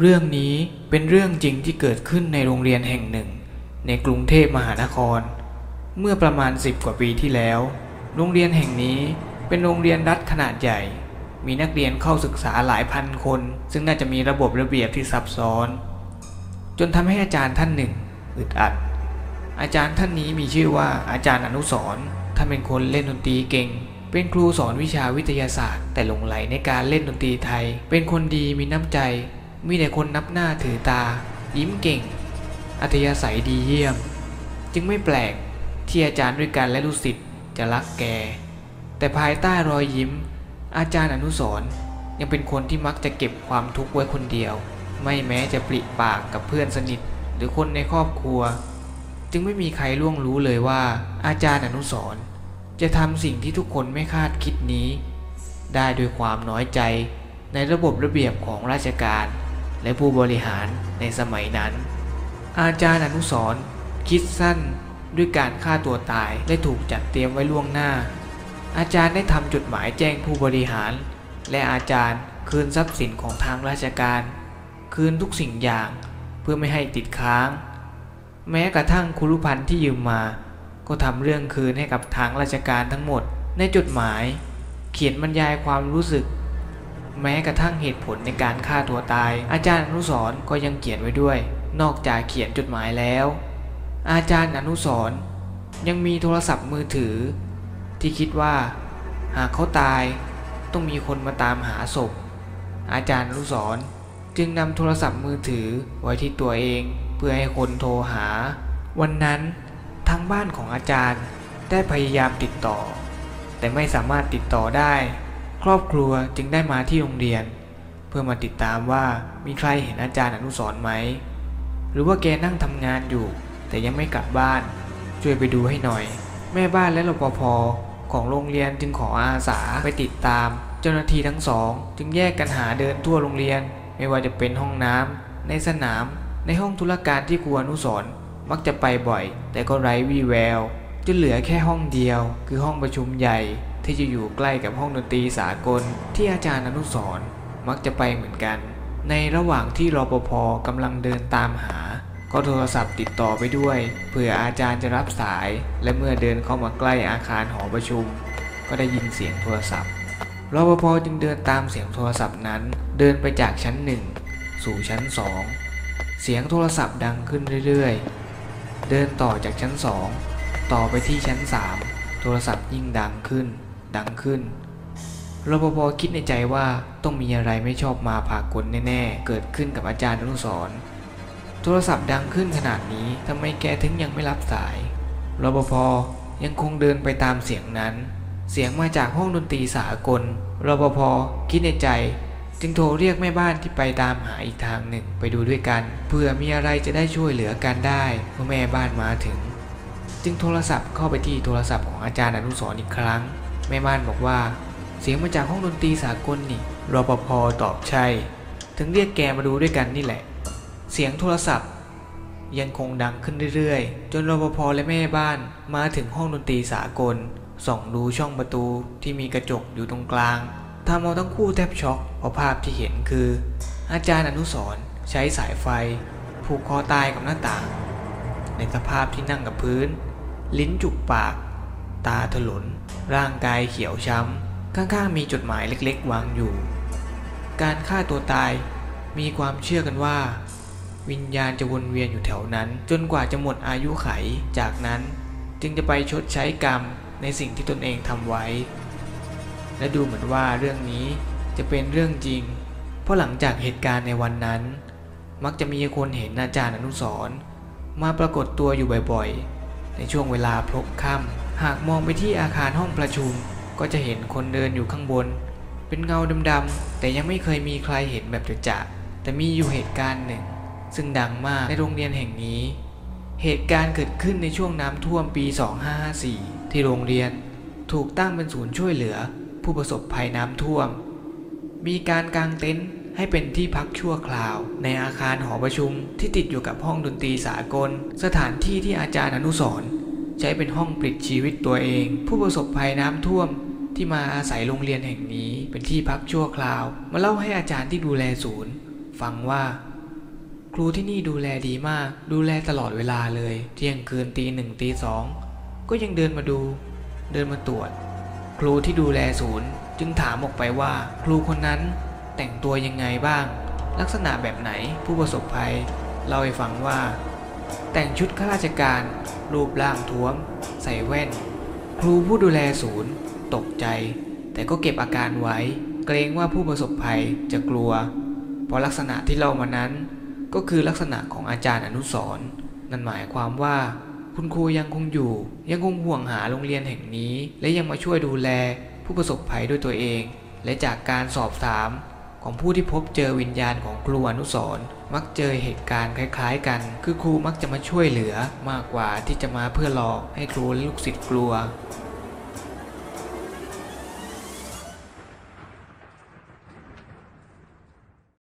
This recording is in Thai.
เรื่องนี้เป็นเรื่องจริงที่เกิดขึ้นในโรงเรียนแห่งหนึ่ง ในกรุงเทพมหานคร เมื่อประมาณ 10 กว่าปีที่แล้ว โรงเรียนแห่งนี้เป็นโรงเรียนรัฐขนาดใหญ่ มีนักเรียนเข้าศึกษาหลายพันคน ซึ่งน่าจะมีระบบระเบียบที่ซับซ้อน จนทำให้อาจารย์ท่านหนึ่งอึดอัด อาจารย์ท่านนี้มีชื่อว่าอาจารย์อนุสรท่านเป็นคนเล่นดนตรีเก่ง เป็นครูสอนวิชาวิทยาศาสตร์ แต่หลงไหลในการเล่นดนตรีไทย เป็นคนดีมีน้ำใจ มีแต่คนนับหน้าถือตา ยิ้มเก่ง อัธยาศัยดีเยี่ยม จึงไม่แปลกที่อาจารย์ด้วยกันและลูกศิษย์จะรักแก แต่ภายใต้รอยยิ้ม อาจารย์อนุสรยังเป็นคนที่มักจะเก็บความทุกข์ไว้คนเดียว ไม่แม้จะปริปากกับเพื่อนสนิทหรือคนในครอบครัว จึงไม่มีใครล่วงรู้เลยว่า อาจารย์อนุสรจะทำสิ่งที่ทุกคนไม่คาดคิดนี้ ได้ด้วยความน้อยใจในระบบระเบียบของราชการ และผู้บริหารในสมัยนั้น อาจารย์อนุสรคิดสั้นด้วยการฆ่าตัวตายและถูกจัดเตรียมไว้ล่วงหน้า อาจารย์ได้ทำจดหมายแจ้งผู้บริหาร และอาจารย์คืนทรัพย์สินของทางราชการ คืนทุกสิ่งอย่างเพื่อไม่ให้ติดค้าง แม้กระทั่งคุรุพันธ์ที่ยืมมา ก็ทำเรื่องคืนให้กับทางราชการทั้งหมด ในจดหมาย เขียนบรรยายความรู้สึก แม้กระทั่งเหตุผลในการฆ่าตัวตาย อาจารย์อนุสรก็ยังเขียนไว้ด้วย นอกจากเขียนจดหมายแล้ว อาจารย์อนุสรยังมีโทรศัพท์มือถือ ที่คิดว่า หากเขาตายต้องมีคนมาตามหาศพ อาจารย์อนุสรจึงนำโทรศัพท์มือถือไว้ที่ตัวเองเพื่อให้คนโทรหา วันนั้นทางบ้านของอาจารย์ได้พยายามติดต่อ แต่ไม่สามารถติดต่อได้ ครอบครัวจึงได้มาที่โรงเรียน เพื่อมาติดตามว่ามีใครเห็นอาจารย์อนุสรไหม หรือว่าแกนั่งทำงานอยู่ แต่ยังไม่กลับบ้าน ช่วยไปดูให้หน่อย แม่บ้านและรปภของโรงเรียนจึงขออาสาไปติดตาม เจ้าหน้าที่ทั้งสอง จึงแยกกันหาเดินทั่วโรงเรียน ไม่ว่าจะเป็นห้องน้ำในสนาม ในห้องธุรการที่ครูอนุสรมักจะไปบ่อย แต่ก็ไร้วี่แววจนเหลือแค่ห้องเดียว คือห้องประชุมใหญ่ ที่จะอยู่ใกล้กับห้องดนตรีสากลที่อาจารย์อนุสร์มักจะไปเหมือนกัน ในระหว่างที่รปภกำลังเดินตามหา ก็โทรศัพท์ติดต่อไปด้วยเผื่ออาจารย์จะรับสาย และเมื่อเดินเข้ามาใกล้อาคารหอประชุม ก็ได้ยินเสียงโทรศัพท์รปภจึงเดินตามเสียงโทรศัพท์นั้น เดินไปจากชั้นหนึ่งสู่ชั้นสองเสียงโทรศัพท์ดังขึ้นเรื่อยๆ เดินต่อจากชั้นสองต่อไปที่ชั้นสามโทรศัพท์ยิ่งดังขึ้น ดังขึ้นรปภคิดในใจว่าต้องมีอะไรไม่ชอบมาพากลแน่ๆ เกิดขึ้นกับอาจารย์อนุสรโทรศัพท์ดังขึ้นขนาดนี้ทำไมแกถึงยังไม่รับสายรปภยังคงเดินไปตามเสียงนั้น เสียงมาจากห้องดนตรีสากลรปภคิดในใจ จึงโทรเรียกแม่บ้านที่ไปตามหาอีกทางหนึ่งไปดูด้วยกันเพื่อมีอะไรจะได้ช่วยเหลือกันได้เมื่อแม่บ้านมาถึง จึงโทรศัพท์เข้าไปที่โทรศัพท์ของอาจารย์อนุสรอีกครั้ง แม่บ้านบอกว่า เสียงมาจากห้องดนตรีสากลนี่รปภตอบใช่ ถึงเรียกแกมาดูด้วยกันนี่แหละ เสียงโทรศัพท์ ยังคงดังขึ้นเรื่อยๆ จนรปภและแม่บ้านมาถึงห้องดนตรีสากลส่องดูช่องประตูที่มีกระจกอยู่ตรงกลางทำเอาทั้งคู่แทบช็อกเพราะภาพที่เห็นคือ อาจารย์อนุสรใช้สายไฟ ผูกคอตายกับหน้าต่าง ในสภาพที่นั่งกับพื้น ลิ้นจุกปาก ตาถลน ร่างกายเขียวช้ำ ข้างๆมีจดหมายเล็กๆ วางอยู่ การฆ่าตัวตายมีความเชื่อกันว่า วิญญาณจะวนเวียนอยู่แถวนั้น จนกว่าจะหมดอายุไข จากนั้นจึงจะไปชดใช้กรรมในสิ่งที่ตนเองทำไว้ และดูเหมือนว่าเรื่องนี้จะเป็นเรื่องจริง เพราะหลังจากเหตุการณ์ในวันนั้น มักจะมีคนเห็นอาจารย์อนุสรมาปรากฏตัวอยู่บ่อยๆ ในช่วงเวลาพลบค่ำ หากมองไปที่อาคารห้องประชุม ก็จะเห็นคนเดินอยู่ข้างบน เป็นเงาดำๆแต่ยังไม่เคยมีใครเห็นแบบจะๆแต่มีอยู่เหตุการณ์หนึ่ง ซึ่งดังมากในโรงเรียนแห่งนี้ เหตุการณ์เกิดขึ้นในช่วงน้ำท่วมปี 2554 ที่โรงเรียนถูกตั้งเป็นศูนย์ช่วยเหลือ ผู้ประสบภัยน้ำท่วม มีการกางเต็นท์ให้เป็นที่พักชั่วคราว ในอาคารหอประชุมที่ติดอยู่กับห้องดนตรีสากล สถานที่ที่อาจารย์อนุสร ใช้เป็นห้องปลิดชีวิตตัวเอง ผู้ประสบภัยน้ำท่วมที่มาอาศัยโรงเรียนแห่งนี้เป็นที่พักชั่วคราว มาเล่าให้อาจารย์ที่ดูแลศูนย์ ฟังว่า ครูที่นี่ดูแลดีมาก ดูแลตลอดเวลาเลย เที่ยงคืนตีหนึ่งตีสองก็ยังเดินมาดู เดินมาตรวจ ครูที่ดูแลศูนย์ จึงถามออกไปว่า ครูคนนั้นแต่งตัวยังไงบ้าง ลักษณะแบบไหนผู้ประสบภัยเล่าให้ฟังว่า แต่งชุดข้าราชการ รูปร่างท้วม ใส่แว่น ครูผู้ดูแลศูนย์ ตกใจ แต่ก็เก็บอาการไว้ เกรงว่าผู้ประสบภัยจะกลัว เพราะลักษณะที่เล่ามานั้น ก็คือลักษณะของอาจารย์อนุสรนั่นหมายความว่าคุณครูยังคงอยู่ ยังคงห่วงหาโรงเรียนแห่งนี้ และยังมาช่วยดูแลผู้ประสบภัยด้วยตัวเอง และจากการสอบถาม ของผู้ที่พบเจอวิญญาณของครูอนุสรณ์มักเจอเหตุการณ์คล้ายๆกัน คือครูมักจะมาช่วยเหลือมากกว่าที่จะมาเพื่อหลอกให้ครูและลูกศิษย์กลัว